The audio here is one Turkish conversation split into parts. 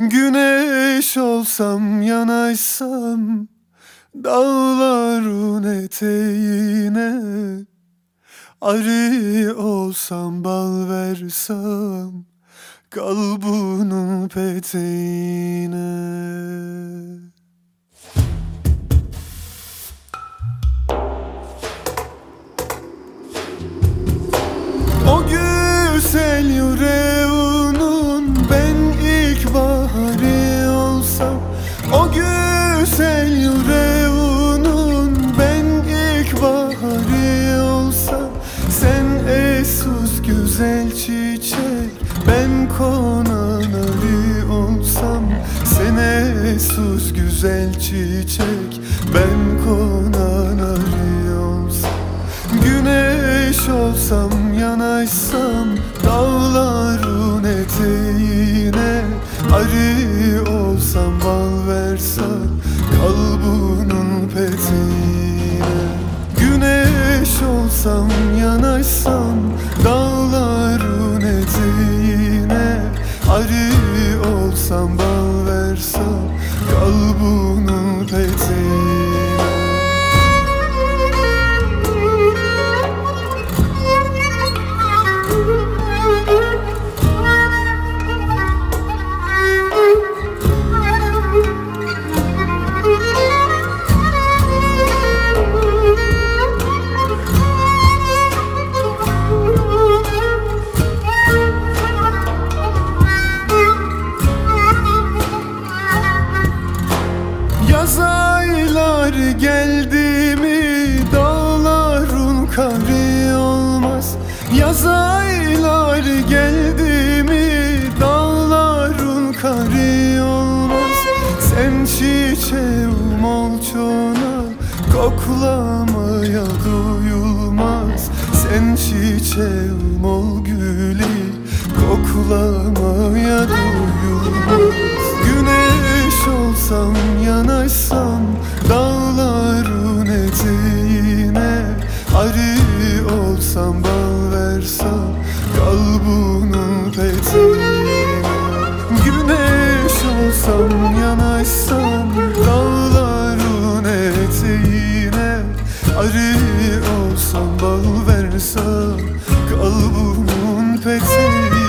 Güneş olsam yanaysam Dağların eteğine Arı olsam bal versem Kalbunun peteğine güzel çiçek ben konan arı olsam Güneş olsam yanaysam Dağların eteğine Arı olsam bal versem Kalbunun peteğine. Güneş olsam yanaysam Dağların eteğine Arı olsam bal Yaz ayları geldi mi dağların karı olmaz. Sen çiçeğim ol çona koklamaya doyulmaz. Sen çiçeğim ol gülü koklamaya doyulmaz. Güneş olsam yanaysam dağların kalbunun peteğine Sevdam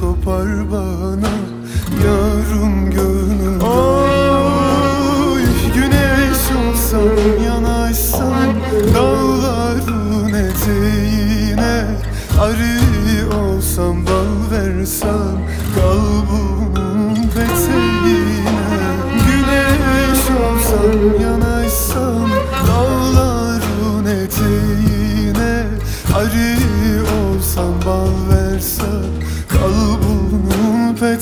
kopar bana Yarım gönül. Oy güneş olsam yanaysam Dağların eteğine Arı olsam bal versem Kalbimın peteğine. Güneş olsam yanaysam Dağların eteğine Arı Al bunu pek